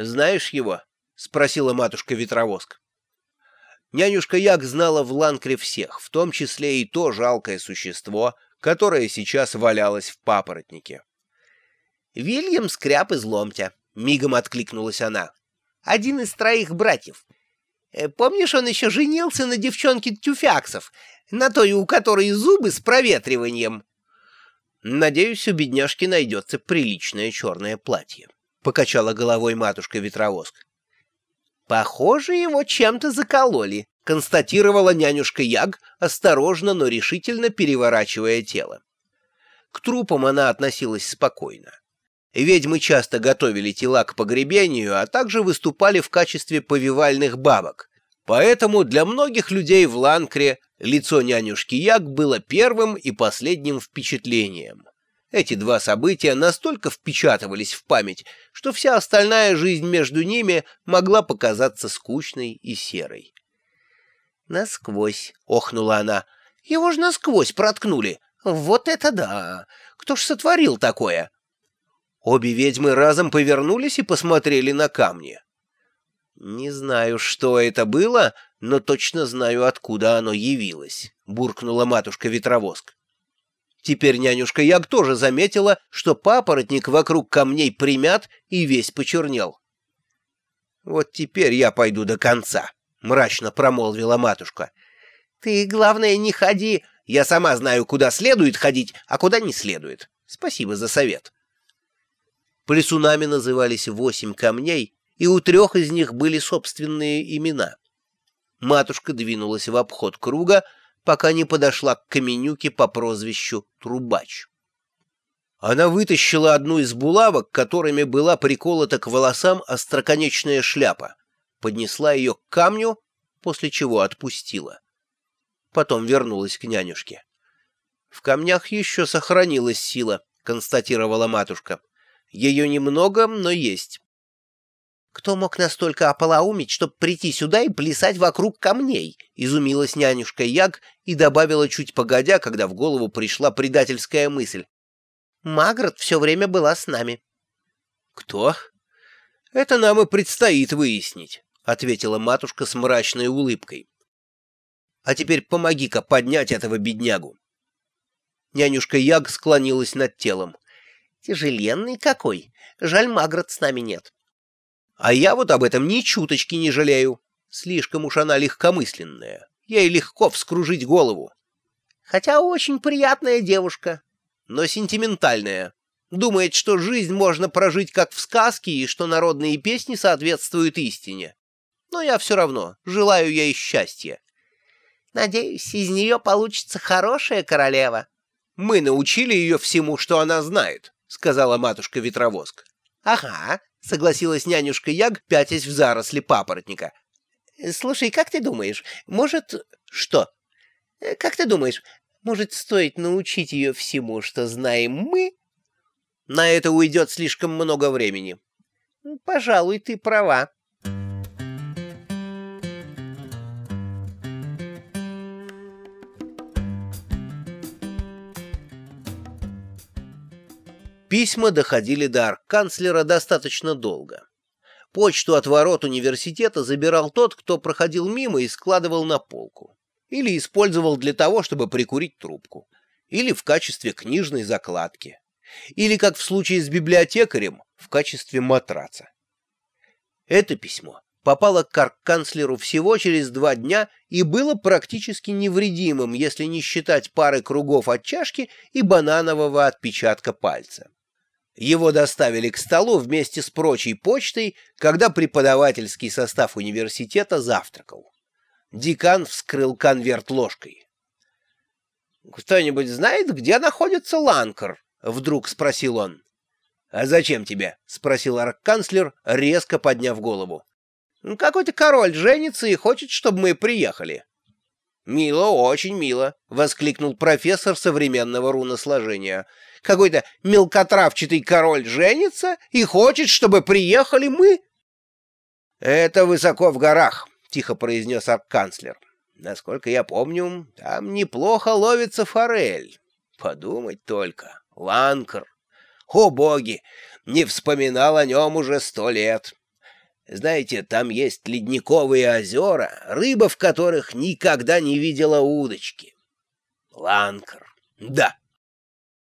«Знаешь его?» — спросила матушка-ветровоск. Нянюшка Як знала в Ланкре всех, в том числе и то жалкое существо, которое сейчас валялось в папоротнике. «Вильям Скряб из Ломтя», — мигом откликнулась она. «Один из троих братьев. Э, помнишь, он еще женился на девчонке Тюфяксов, на той, у которой зубы с проветриванием?» «Надеюсь, у бедняжки найдется приличное черное платье», — покачала головой матушка-ветровоск. «Похоже, его чем-то закололи», — констатировала нянюшка Яг, осторожно, но решительно переворачивая тело. К трупам она относилась спокойно. Ведьмы часто готовили тела к погребению, а также выступали в качестве повивальных бабок. Поэтому для многих людей в Ланкре лицо нянюшки Яг было первым и последним впечатлением. Эти два события настолько впечатывались в память, что вся остальная жизнь между ними могла показаться скучной и серой. «Насквозь», — охнула она, — «его же насквозь проткнули. Вот это да! Кто ж сотворил такое?» Обе ведьмы разом повернулись и посмотрели на камни. «Не знаю, что это было, но точно знаю, откуда оно явилось», — буркнула матушка-ветровоск. Теперь нянюшка Яг тоже заметила, что папоротник вокруг камней примят и весь почернел. «Вот теперь я пойду до конца», — мрачно промолвила матушка. «Ты, главное, не ходи. Я сама знаю, куда следует ходить, а куда не следует. Спасибо за совет». Плесунами назывались восемь камней, и у трех из них были собственные имена. Матушка двинулась в обход круга, пока не подошла к Каменюке по прозвищу Трубач. Она вытащила одну из булавок, которыми была приколота к волосам остроконечная шляпа, поднесла ее к камню, после чего отпустила. Потом вернулась к нянюшке. «В камнях еще сохранилась сила», — констатировала матушка. «Ее немного, но есть». «Кто мог настолько ополоумить, чтобы прийти сюда и плясать вокруг камней?» — изумилась нянюшка Яг и добавила чуть погодя, когда в голову пришла предательская мысль. «Магрот все время была с нами». «Кто?» «Это нам и предстоит выяснить», — ответила матушка с мрачной улыбкой. «А теперь помоги-ка поднять этого беднягу». Нянюшка Яг склонилась над телом. «Тяжеленный какой! Жаль, Магрот с нами нет». А я вот об этом ни чуточки не жалею. Слишком уж она легкомысленная. Ей легко вскружить голову. Хотя очень приятная девушка, но сентиментальная. Думает, что жизнь можно прожить как в сказке и что народные песни соответствуют истине. Но я все равно желаю ей счастья. Надеюсь, из нее получится хорошая королева. Мы научили ее всему, что она знает, сказала матушка Ветровоск. Ага, — согласилась нянюшка Яг, пятясь в заросли папоротника. — Слушай, как ты думаешь, может... — Что? — Как ты думаешь, может, стоит научить ее всему, что знаем мы? — На это уйдет слишком много времени. — Пожалуй, ты права. Письма доходили до арканцлера достаточно долго. Почту от ворот университета забирал тот, кто проходил мимо и складывал на полку. Или использовал для того, чтобы прикурить трубку. Или в качестве книжной закладки. Или, как в случае с библиотекарем, в качестве матраца. Это письмо попало к арканцлеру всего через два дня и было практически невредимым, если не считать пары кругов от чашки и бананового отпечатка пальца. Его доставили к столу вместе с прочей почтой, когда преподавательский состав университета завтракал. Декан вскрыл конверт ложкой. «Кто-нибудь знает, где находится Ланкер?» — вдруг спросил он. «А зачем тебе?» — спросил арканцлер, резко подняв голову. «Какой-то король женится и хочет, чтобы мы приехали». «Мило, очень мило», — воскликнул профессор современного руносложения какой-то мелкотравчатый король женится и хочет, чтобы приехали мы? — Это высоко в горах, — тихо произнес арканцлер. — Насколько я помню, там неплохо ловится форель. Подумать только, Ланкер. О, боги! Не вспоминал о нем уже сто лет. Знаете, там есть ледниковые озера, рыба в которых никогда не видела удочки. Ланкар. Да,